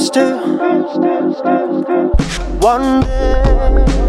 still. One day